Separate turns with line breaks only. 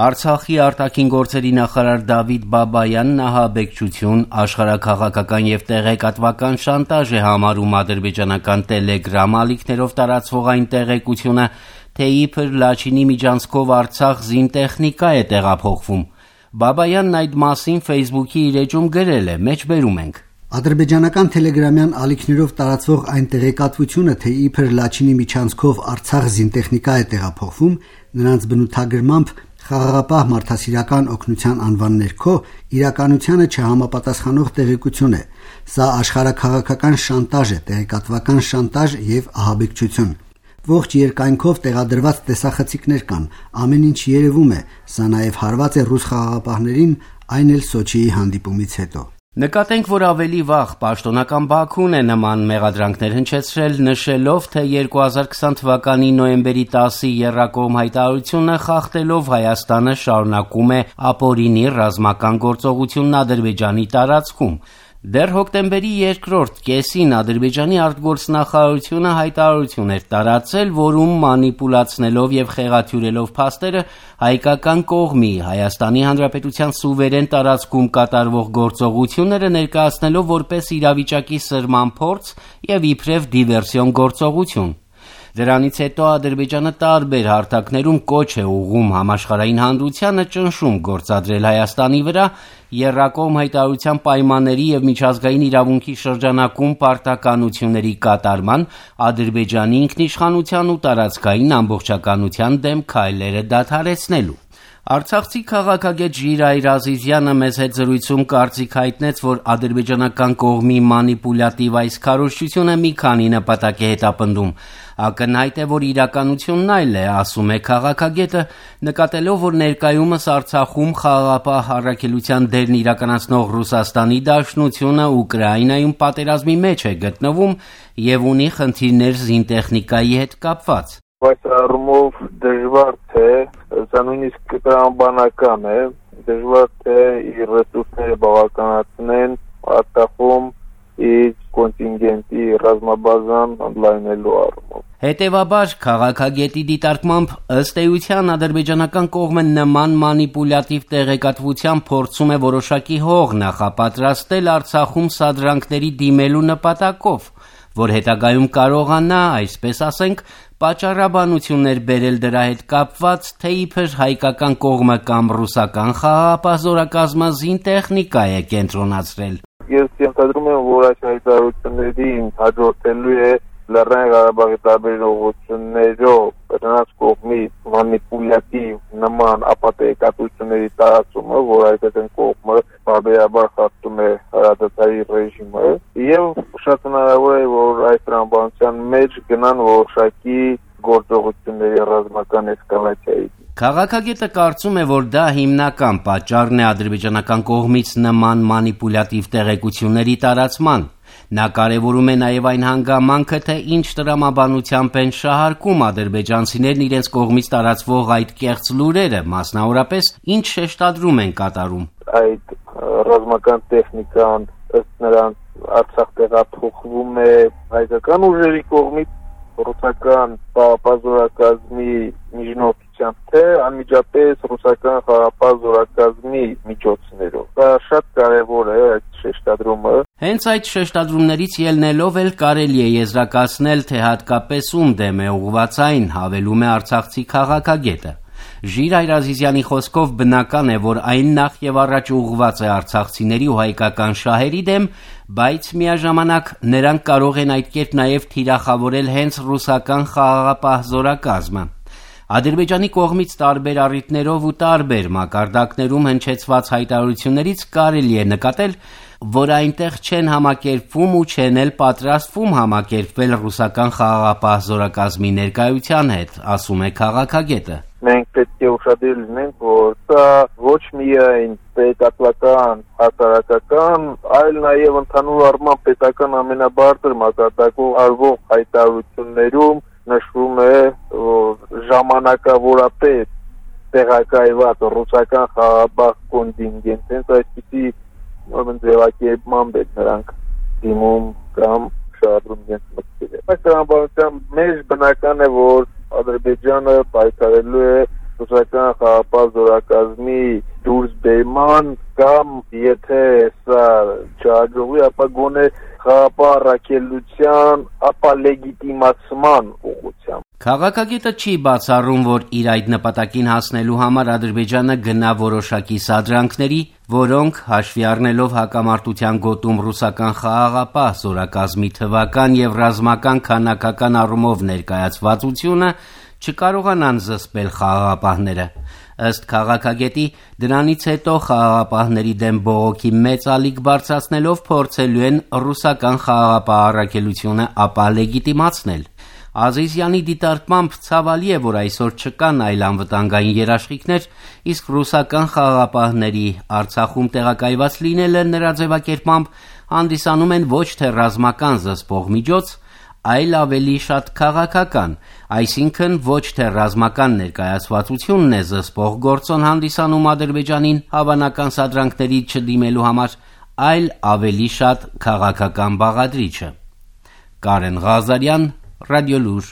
Արցախի արտաքին գործերի նախարար Դավիթ Բաբայանն ահաբեկչություն, աշխարհաքաղաքական եւ տեղեկատվական շանտաժ է համարում ադրբեջանական Telegram ալիքներով տարածվող այն տեղեկությունը, թե իբր Լաչինի միջանցքով Արցախ զինտեխնիկա է տեղափոխվում։ Բաբայանն այդ մասին Facebook-ի իր էջում գրել է. «Մեջբերում ենք։
Ադրբեջանական Telegram-յան ալիքներով տարածվող այն տեղեկատվությունը, թե իբր Լաչինի միջանցքով Արցախ զինտեխնիկա է տեղափոխվում, նրանց բնութագրմամբ Խաղաղապահ մարդասիրական օգնության անվան ներքո իրականությանը չհամապատասխանող տեղեկություն է։ Սա աշխարհակաղակական շանտաժ է, տեղեկատվական շանտաժ եւ ահաբեկչություն։ Ողջ երկայնքով տեղադրված տեսախցիկներ կան, ամեն ինչ երևում է, սա նաև հարված է ռուս խաղաղապահներին, այն էլ Սոչիի հանդիպումից հետո։
Նկատենք, որ ավելի վաղ պաշտոնական Բաքուն է նման մեղադրանքներ հնչեցրել, նշելով, թե 2020 թվականի նոյեմբերի 10-ի Եռակողմ հայտարարությունը խախտելով Հայաստանը շարունակում է ապօրինի ռազմական գործողությունն Ադրբեջանի տարածքում։ Դեռ հոկտեմբերի 2-րդ կեսին Ադրբեջանի արտգործնախարարությունը հայտարարություն էր տարածել, որում մանիպուլացնելով եւ խեղաթյուրելով փաստերը հայկական կողմի Հայաստանի Հանրապետության սուվերեն տարածքում կատարվող գործողությունները ներկայացնելով որպես իրավիճակի սրման փորձ եւ իբրև դիվերսիոն գործողություն։ Դրանից հետո Ադրբեջանը տարբեր հարթակներում կոչ է ուղղում համաշխարհային հանրությանը ճնշում գործադրել Հայաստանի վրա Եռակողմ հայտարարության պայմանների եւ միջազգային իրավունքի շրջանակում պարտականությունների կատարման, Ադրբեջանի ինքնիշխանության ու տարածքային ամբողջականության դեմ քայլերը դադարեցնելու։ Արցախցի քաղաքագետ Ժիրայր Ազիզյանը մեզ հետ զրույցում կարծիք հայտնեց, որ ադրբեջանական կողմի մանիպուլյատիվ այս քարոզչությունը մի քանի նպատակ է հետապնդում։ Ակնհայտ է, որ իրականությունն այլ է, ասում է քաղաքագետը, նկատելով, որ ներկայումս Արցախում խաղաղապահ առաքելության դերն իրականացնող Ռուսաստանի Դաշնությունը Ուկրաինայում պատերազմի մեջ է գտնվում եւ ունի խնդիրներ զինտեխնիկայի հետ կապված։
Բայց առումով դժվար թե, սա նույնիսկ տրամբանական է, դժվար թե իր ռեսուրսները բավականացնեն Արցախում իր կոնտինգենտի ռազմաբազան ընդլայնելու առումով։
Հետևաբար քաղաքագետի դիտարկմամբ ըստ էության ադրբեջանական կողմը նման մանիպուլյատիվ տեղեկատվությամբ փորձում է որոշակի հող նախապատրաստել Արցախում սադրանքների դիմելու նպատակով, որ հետագայում կարողանա, այսպես ասենք, պատճառաբանություններ բերել դրա հետ կապված, թե իբր հայկական կողմը կամ ռուսական խաղապազորակազմը զինտեխնիկա է կենտրոնացրել։
Ես ենթադրում եմ, որ այս հայտարարություններին հաջորդելու է Լեռնային Ղարաբաղի տարբեր ուղղություններով նրանց կողմից մանիպուլյատիվ նման ապատեկատությունների տարածումը, որ այդտեղ կողմը բարբերաբար խախտում է հրադադարի ռեժիմը, եւ շատ հնարավոր է, որ այս տրամաբանության մեջ գնան որոշակի գործողությունների ռազմական էսկալացիայի
Քաղաքագետը կարծում է, որ դա հիմնական պատճառն է ադրբեջանական կողմից նման մանիպուլյատիվ տեղեկությունների տարածման։ Նա կարևորում է նաև այն հանգամանքը, թե ինչ տրամաբանությամբ են շահարկում ադրբեջանցիներն իրենց կողմից տարածվող այդ կեղծ լուրերը, մասնավորապես ինչ շեշտադրում են կատարում։
Այդ ռազմական տեխնիկան ըստ նրանց Արցախ տեղափոխվում է հայկական ուժերի կողմից ռուսական պազորակազմի միջնորդությամբ, թե անմիջապես ռուսական խաղապահ զորակազմի միջոցներով։ Դա շատ կարևոր է այդ շեշտադրումը։
Հենց այդ շեշտադրումներից ելնելով էլ կարելի է եզրակացնել, թե հատկապես ում դեմ է ուղղված այն, հավելում է Արցախցի քաղաքագետը։ Ժիր Այրազիզյանի խոսքով բնական է, որ այն նախ եւ առաջ ուղղված է արցախցիների ու հայկական շահերի դեմ, բայց միաժամանակ նրանք կարող են այդ կերպ նաեւ թիրախավորել հենց ռուսական խաղաղապահ զորակազմը։ Ադրբեջանի կողմից տարբեր առիթներով ու տարբեր մակարդակներում հնչեցված հայտարարություններից կարելի է նկատել, որ այնտեղ չեն համակերպվում ու չեն էլ պատրաստվում համակերպվել ռուսական խաղաղապահ զորակազմի ներկայության հետ, ասում է քաղաքագետը
մենք պետք է ուշադիր լինենք, որ սա ոչ միայն պետական, հասարակական, այլ նաև ընդհանուր առմամբ պետական ամենաբարձր մակարդակով արվող հայտարարություններում նշվում է, որ ժամանակավորապես տեղակայված ռուսական խաղաբախ կոնտինգենտ, հենց այսպիսի ուրեմն ձևակերպման է նրանք դիմում կամ շարժում իրենց մտքերը։ Այս տրամաբանության մեջ բնական է, որ Ադրբեջանը պայքարելու է ռուսական խաղապահ զորակազմի դուրս բերման կամ եթե սա չհաջողվի, ապա գոնե խաղապահ առաքելության ապա լեգիտիմացման ուղղությամբ
Քաղաքագետը չի բացառում, որ իր այդ նպատակին հասնելու համար Ադրբեջանը գնա որոշակի սադրանքների, որոնք հաշվի առնելով հակամարտության գոտում ռուսական խաղաղապահ զորակազմի թվական եւ ռազմական քանակական առումով ներկայացվածությունը չկարողանան զսպել խաղաղապահները։ Ըստ քաղաքագետի, դրանից հետո խաղաղապահների դեմ բողոքի մեծ ալիք բարձրացնելով փորձելու են ռուսական խաղաղապահ առաքելությունը ապա լեգիտիմացնել։ Ազիզյանի դիտարկմամբ ցավալի է, որ այսօր չկան այլ անվտանգային երաշխիքներ, իսկ ռուսական խաղաղապահների Արցախում տեղակայված լինելը նրա ձևակերպմամբ հանդիսանում են ոչ թե ռազմական զսպող միջոց, այլ ավելի շատ քաղաքական, այսինքն ոչ թե ռազմական ներկայացվածությունն է զսպող գործոն հանդիսանում Ադրբեջանին հավանական սադրանքների չդիմելու համար, այլ ավելի շատ քաղաքական բաղադրիչը։ Կարեն Ղազարյան, Ռադիոլուր